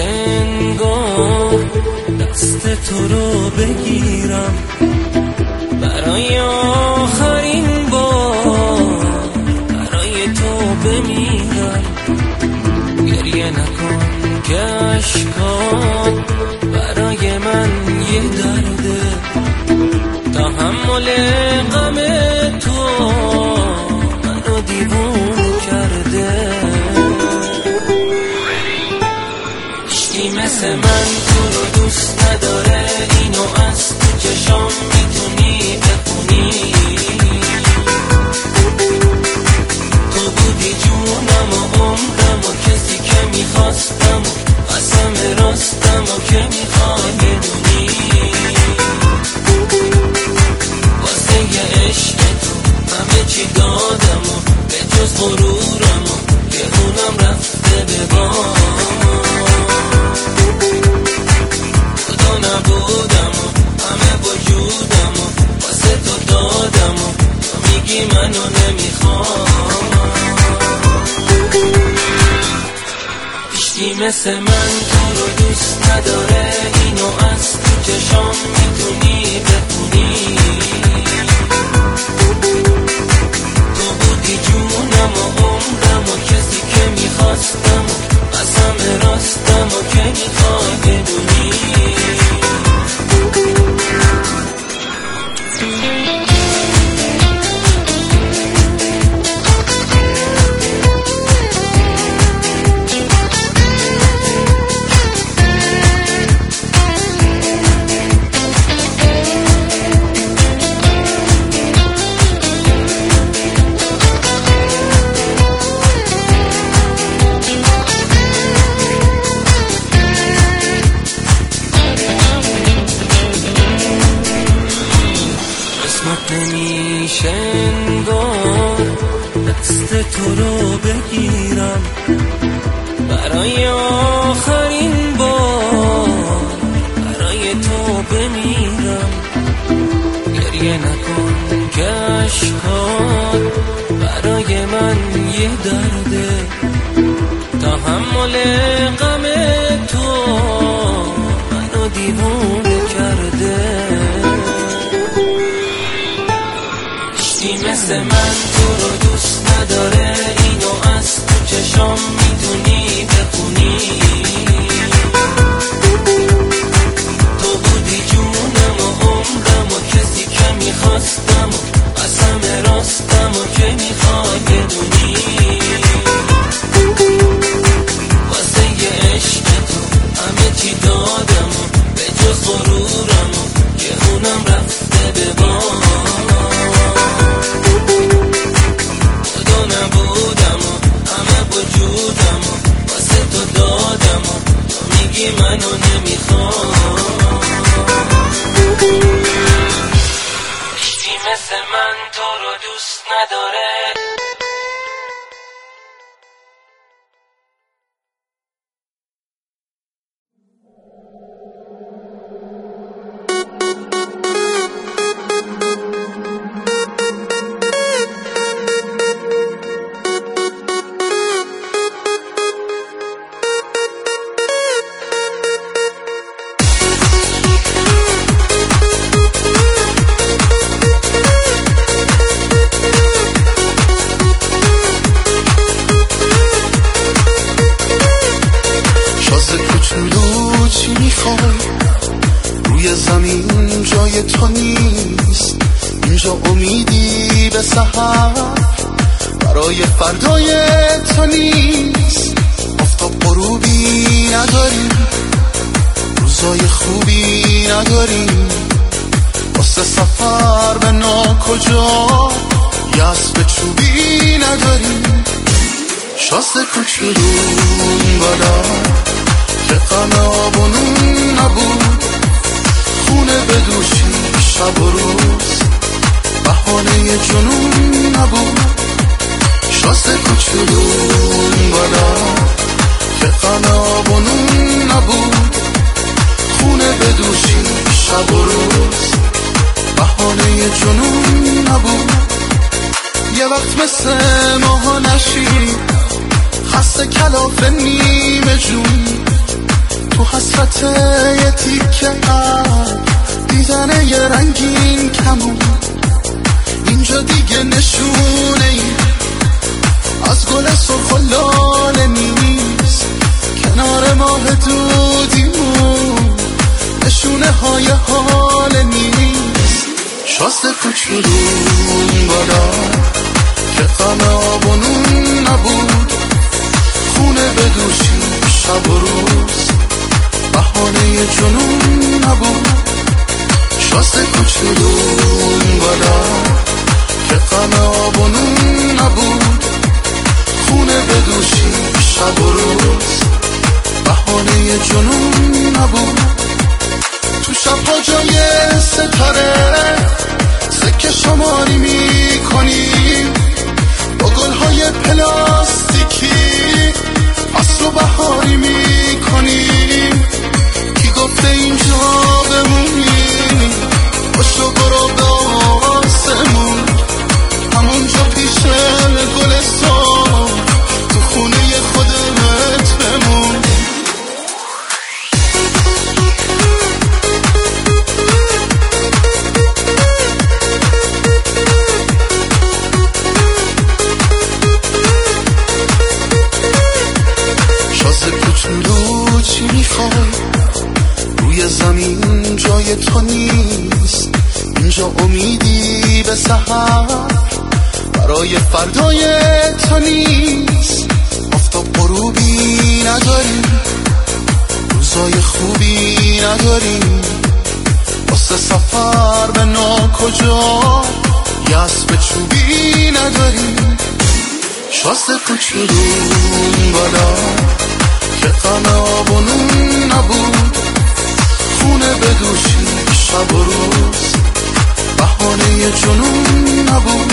انگار دست تو رو بگیرم. برای آخرین بار برای تو بمیرم. گریه نکن که اشکات برای من یه درده. تحمل غم جونم و عمرم و کسی که می‌خواستم و قسم راستم و که می‌خوای بدونی واسه یه عشق تو همه چی دادم و به جز غرورم که اونم رفته به خدا نبودم و همه وجودم و واسه تو دادم و میگی منو نمی‌خوام. مثل من تو رو دوست نداره اینو از تو چشام می‌تونی نمیشه انگار دست تو رو بگیرم. برای آخرین بار برای تو بمیرم. گریه نکن که اشکات برای من یه درده. تحمل غم تو منو دیوونه من تو رو دوست نداره اینو از تو چشام می‌تونی بخونی. تو بودی جونم و عمرم و کسی که می‌خواستم و قسم راستم و که می‌خوای بدونی. واسه یه عشق تو همه چی دادم و به جز غرورم و که رفته به بام. Yeah. تو نیست. اینجا امیدی به سحر. برای فردای تو نیست. آفتاب غروبی نداریم. روزای خوبی نداریم. واسه سفر به ناکجا. یه اسب چوبی نداریم. شاس کوچولو اون بالا. که آبونون نبود. خونه بدوشی شب و روز. بهانه جنون نبود. شاس کوچولو اون بالا. که غم آبونون نبود. خونه بدوشی شب و روز. بهانه جنون نبود. یه وقت مثل ماها نشی خسته کلاف نیمه جون. تو حسرت یه تیکه دیدن یه رنگین کمون. اینجا دیگه نشونه ای. از گل سرخ لاله نیست. کنار ماه دودیمون. نشونه های حال نیست. شاست کوچولون بالا. که غم آبونون نبود. خونه بدوشی شب و روز. بحانه جنون نبود. شاست کوچولون بالا که غم آبونون نبود. خونه بدوشی شب و روز بحانه جنون نبود. چی می‌خوای؟ روی زمین جای تو نیست. اینجا امیدی به سحر. برای فردای تو نیست. آفتاب غروبی نداریم روزای خوبی نداریم واسه سفر به ناکجا یه اسب چوبی نداریم شاست کوچولون بالا. که غم آبونون نبود. خونه بدوشی شب و روز بحانه جنون نبود.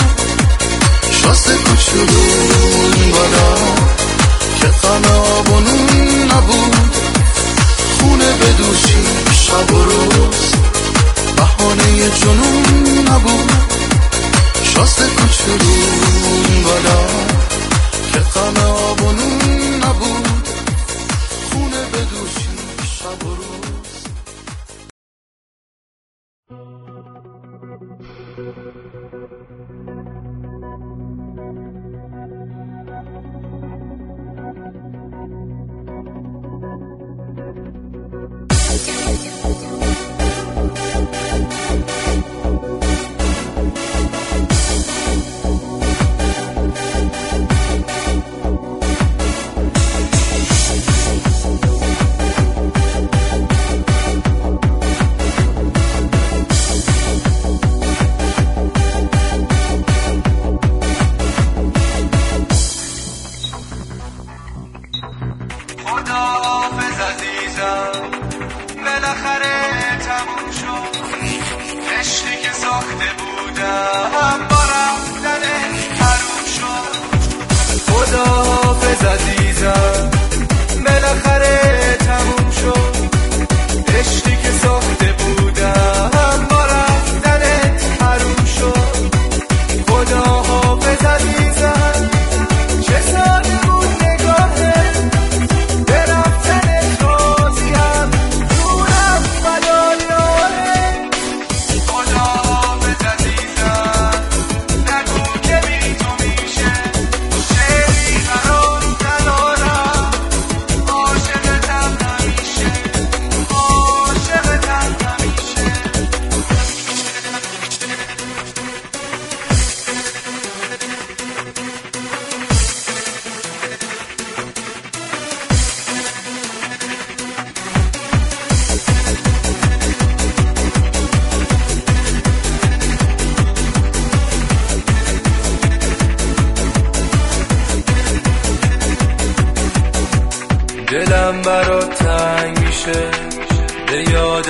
شاست کوچولون بالا که غم آبونون نبود. خونه بدوشی شب و روز بحانه جنون نبود. شاست کوچولون بالا که غم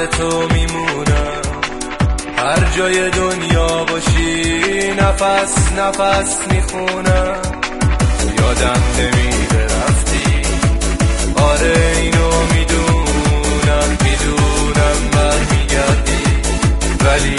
تو میمونم. هر جای دنیا باشی نفس نفس می‌خونم. یادم نمیده رفتی. آره اینو می‌دونم می‌دونم برمیگردی. ولی